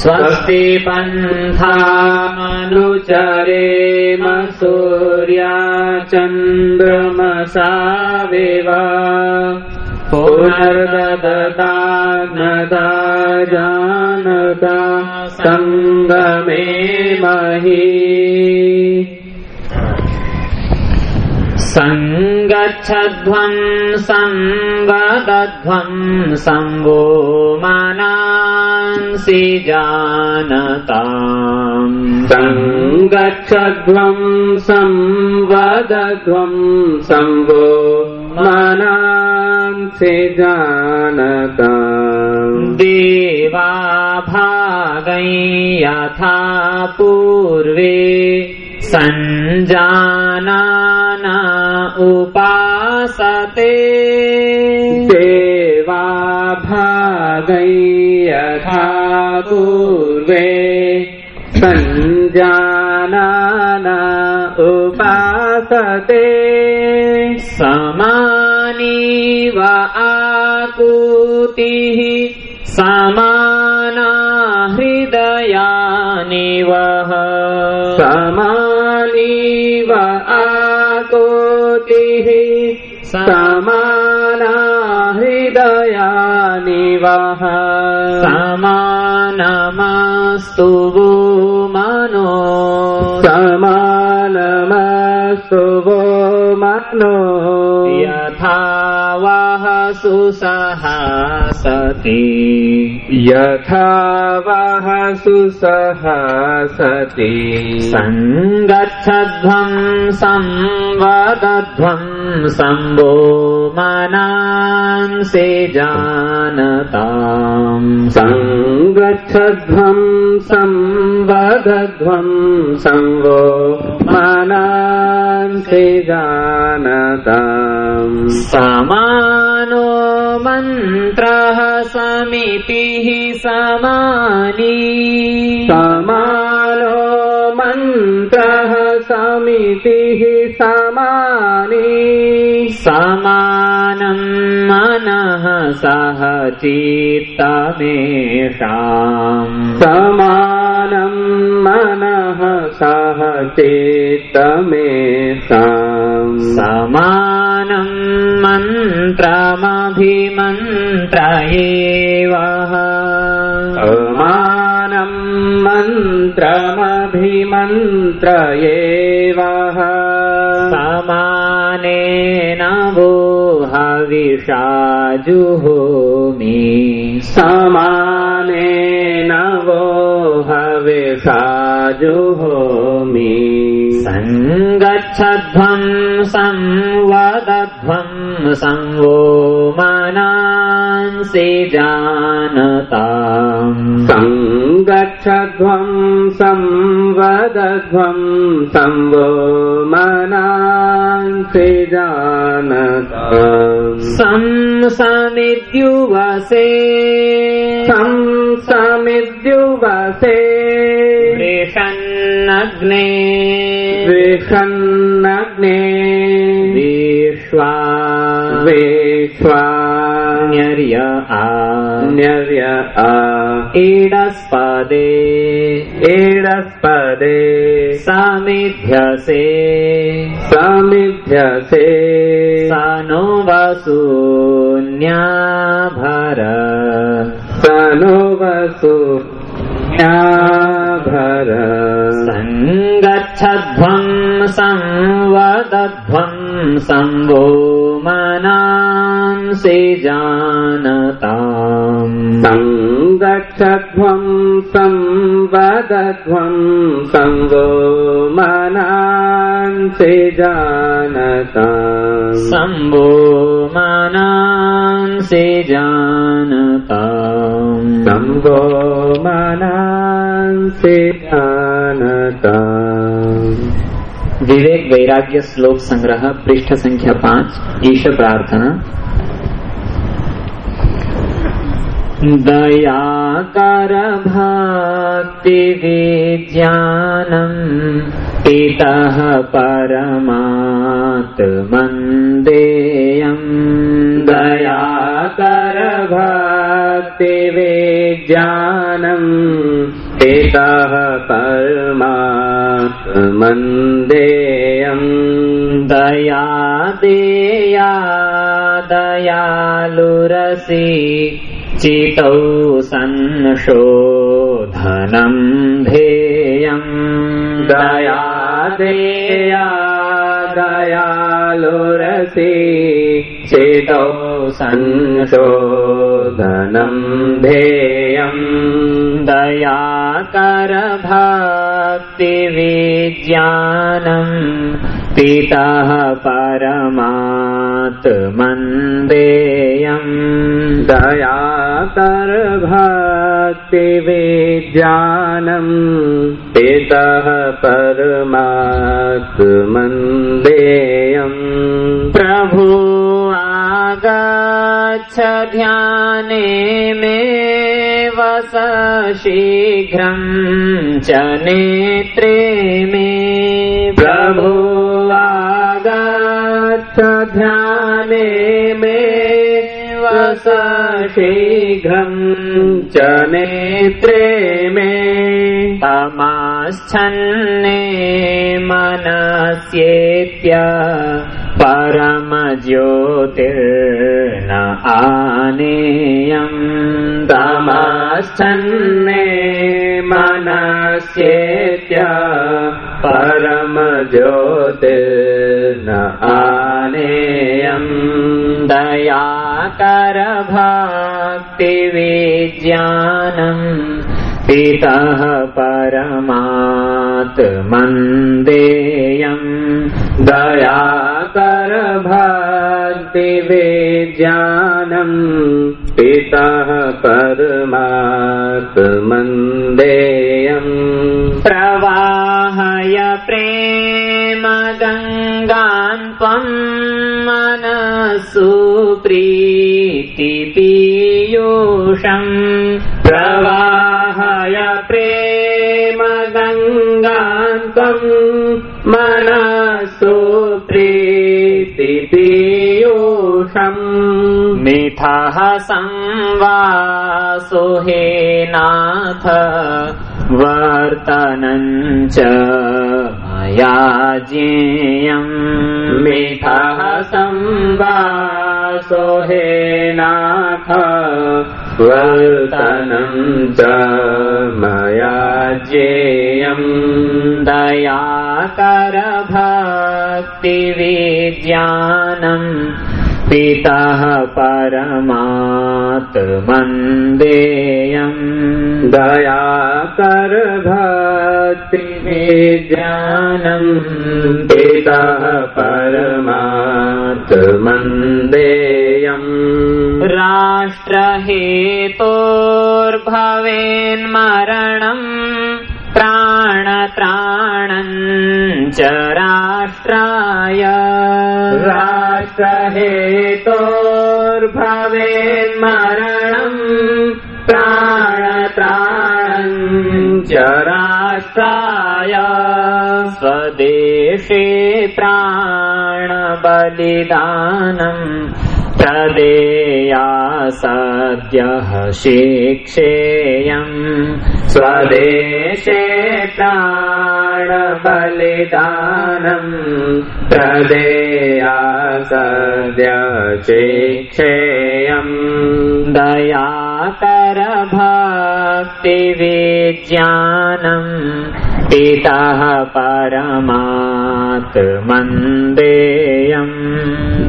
स्वस्ति पन्थामनुचरेम सूर्या चन्द्रमसाविव पुनर्ददताग्नता जानता सङ्गमे मही सङ्गच्छध्वम् संवदध्वम् संवो मनांसि जानताम्। सङ्गच्छध्वम् संवदध्वम् संवो मनांसि जानताम्। देवा भागै यथा पूर्वे सञ्जानाना उपासते। भागै यथा पूर्वे। सञ्जानाना उपासते। समानीव आकुतिः समाना हृदयानिवः समानीव आकोतिः समाना हृदयानिवः समानमस्तु वो मनो। समानमस्तु वो मनो। सुसहासति यथा वः सुसहासति सङ्गच्छध्वम् संवदध्वम् संवो मनांसि जानताम्। सङ्गच्छध्वम् संवदध्वम् संवो मनांसि जानताम्। समानो मन्त्रः समितिः समानी। समानो मन्त्रः समितिः समानी समानम् मनः सह चित्तमेषाम्। समानम् मनः सह चित्तमेषाम्। समानम् मन्त्रमभिमन्त्र एवः समानम् मन्त्रमभिमन्त्र एवः समानेन वो हविषा जुहोमि समानेन वो हविषा जुहोमि सङ्गच्छध्वम् संवदध्वम् संवो मनांसि जानताम्। सङ्गच्छध्वम् संवदध्वम् संवो मनांसि सं समिद्युवसे। सं समिद्युवसे। वृषन्नग्ने। विषन्नग्ने विश्वा न्यर्य आ न्यर्य आ ईडस्पदे एडस्पदे समिध्यसे समिध्यसे स नो वसून्याभर। सनो वसु भर संवदध्वम् संवो मनांसि जानताम् सङ्गच्छध्वम् संवदध्वम् संवो मनांसि जानताम्। संवो मनांसि जानताम् संवो मनांसि जानताम् विवेक वैराग्य श्लोक संग्रह, पृष्ठ संख्या पाँच, ईश प्रार्थना। दया कर भक्ति विज्ञानम् पितः दया दयाकरभक्तिविज्ञानम् पितः परमात्मन्देयम् दया देया दयालुरसि चितौ संशोधनम् ध्येयम् दया देया दयालुरसि चितौ संशोधनम् ध्येयम् दयाकरभक्तिविज्ञानम् पितः परमात्मन्देयम् दयाकरभक्तिविज्ञानम् पितः परमात्मन्देयम् आगच्छ ध्याने मे वस शीघ्रम् च नेत्रे मे प्रभु आगच्छ ध्याने मे वस शीघ्रम् च नेत्रे मे तमाश्चन्ने मनस्येत्य परमज्योतिर्न आनेयम् तमाश्चन्ने मनस्येत्य परमज्योतिर्न आनेयम् दयाकरभक्तिविज्ञानम् पितः परमात्मन्देयम् दयाकरभक्तिविज्ञानम् पितः परमात्मन्देयम् प्रवाहय प्रेम गङ्गान् त्वम् मनसु प्रीतिपीयूषम् प्रवाहय प्रेम गङ्गान् त्वम् मनसु प्रीतिपीयूषम् मिथः संवासो हे नाथ वर्तनम् च मया ज्ञेयम् मिथः संवासो हे नाथ वर्तनम् च मया ज्ञेयम् दयाकरभक्तिविज्ञानम् पितः परमात्मन्देयम् दयाकरभक्तिविज्ञानम् पितः परमात्मन्देयम् राष्ट्रहेतोर्भवेन्मरणम् प्राणत्राणम् च राष्ट्राय। राष्ट्रहेतोर्भवेन्मरणम् प्राणत्राणम् च राष्ट्राय स्वदेशे प्राणबलिदानम् प्रदेया सद्यः शिक्षेयम्। स्वदेशे प्राणबलिदानम् प्रदेया सद्य शिक्षेयम् दयाकरभक्तिविज्ञानम् पितः परमात्मन्देयम्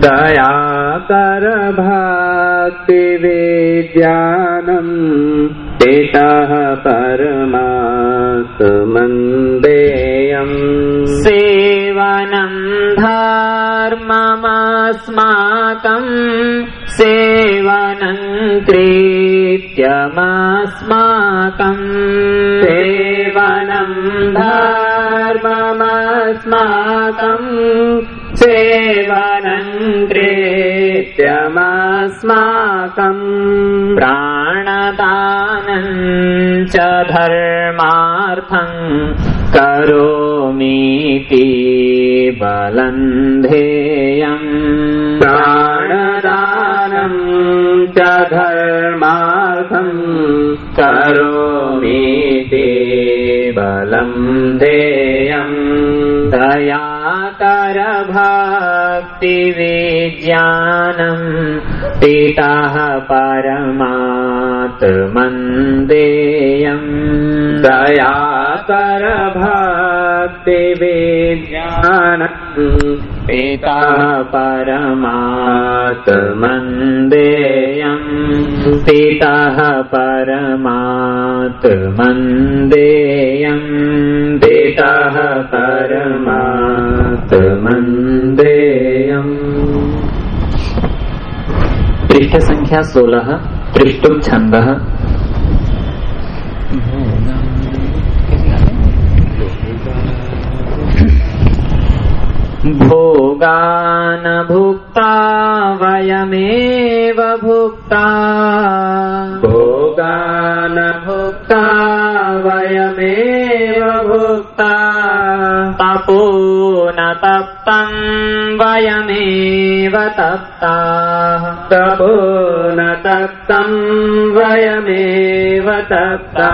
दयाकरभक्तिविज्ञानम् पितः परमात्मन्देयम् सेवनम् धर्ममस्माकम् सेवनम् कृत्यमस्माकम् सेवनम् धर्ममस्माकम् सेवनम् कृत्यमस्माकम् प्राणदानम् च धर्मार्थम् करोमीति बलन्धेयम् धेयम् दयाकर भक्तिविज्ञानम् पितः परमात्मन्देयम् दयाकर भक्तिविज्ञानम् पितः परमात्मन्देयम्। पितः परमात्मन्देयम्। पितः परमात्मन्देयम्। पृष्ठ संख्या सोलह भोगान भुक्ता वयमेव भुक्ता। भोगान भुक्ता वयमेव भुक्ता। तपो न तप्तम् वयमेव तप्ता। तपो न तप्तम् वयमेव तप्ता।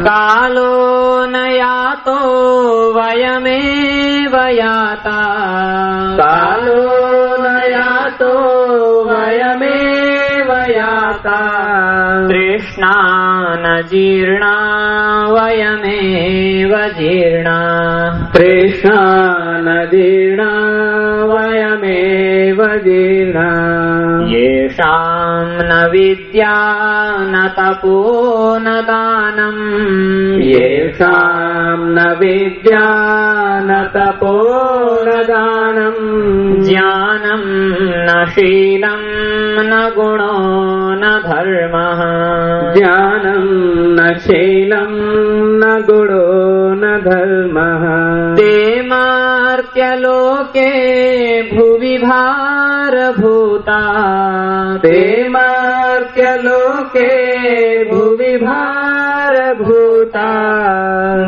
कालो न यातो वयमेव याता कालो न यातो वयमेव याता। तृष्णा न जीर्णा वयमेव जीर्णा। तृष्णा न जीर्णा वयमेव जीर्णा। येषाम् न विद्या न तपो न दानम् येषाम् न विद्या न तपो न दानम् ज्ञानम् न शीलम् न गुणो न धर्मः। ज्ञानम् न शीलम् न गुणो न धर्मः। ते मार्त्यलोके भुवि भारभूता ते मार्त्यलोके भुवि भारभूता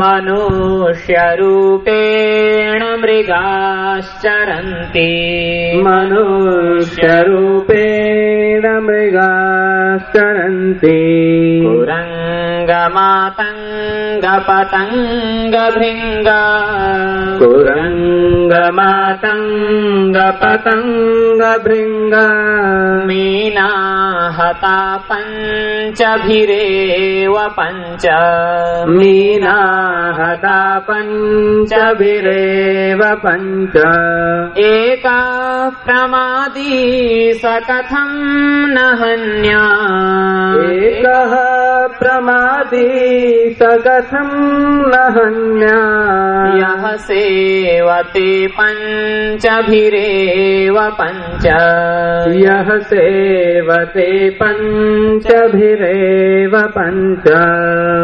मनुष्यरूपेण मृगाश्चरन्ति। मनुष्यरूपेण मृगाश्चरन्ति कुरङ्गमातङ्गपतङ्गभृङ्ग कुरङ्गमातङ्गपतङ्गभृङ्ग। मीनाहता पञ्चभिरेव पञ्च। मीनाहता पञ्चभिरेव पञ्च। एका प्रमादी स कथम् न हन्या एकः प्रमादी स कथम् न हन्या यः सेवते पञ्चभिरेव पञ्च। यः सेवते पञ्चभिरेव पञ्च।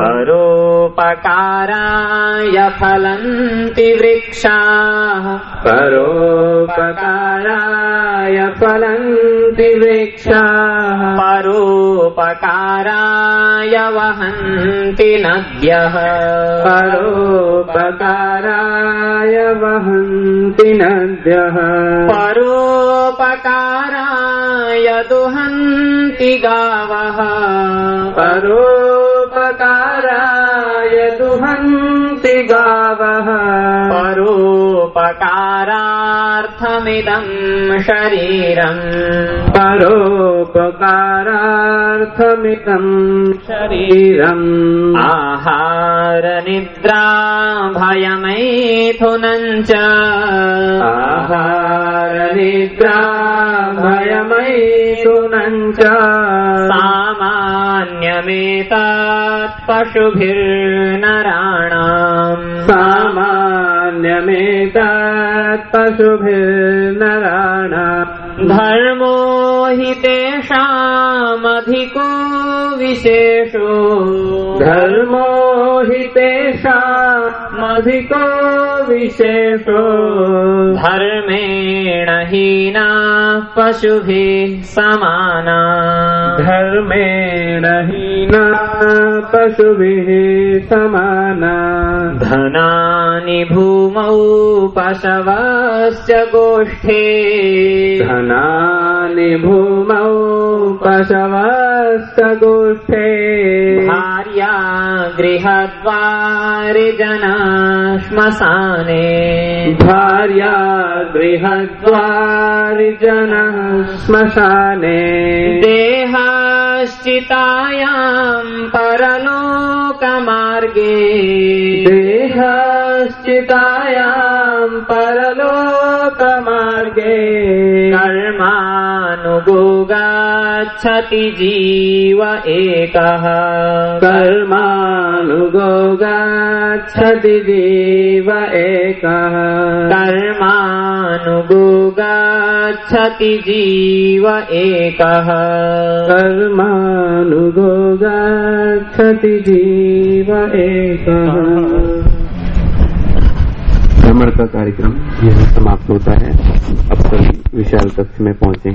परोपकाराय फलन्ति वृक्षाः। परोपकाराय फलन्ति वृक्षाः। परोपकाराय वहन्ति नद्यः। परोपकाराय वहन्ति नद्यः। परोपकाराय दुहन्ति गावः। परोपकाराय दुहन्ति गावः परोपकारार्थमिदम् शरीरम् परोपकारार्थमिदम् शरीरम्। आहारनिद्रा भयमैथुनम् च आहारनिद्रा च सामान्यमेतत् पशुभिर्नराणाम्। सामान्यमेतत् पशुभिर्नराणाम् धर्मो हि तेषामधिको विशेषो। धर्मो हि तेषामधिको विशेषो। धर्मेण हीना पशुभिः समाना। धर्मेण हीना पशुभिः समाना। धनानि भूमौ पशवश्च गोष्ठे। धनानि भूमौ पशवश्च गृहद्वारि जना श्मशाने भार्या गृहद्वारिजनः श्मशाने देहश्चितायाम् परलोकमार्गे। देहश्चितायाम् परलोकमार्गे मोक्षमार्गे कर्मानुगोगाच्छति जीव एकः। कर्मानुगोगाच्छति जीव एकः। कर्मानुगोगाच्छति जीव एकः। कर्मानुगोगाच्छति जीव एकः। भ्रमण का कार्यक्रम यह समाप्त होता है। अब सभी विशाल कक्ष में पहुँचे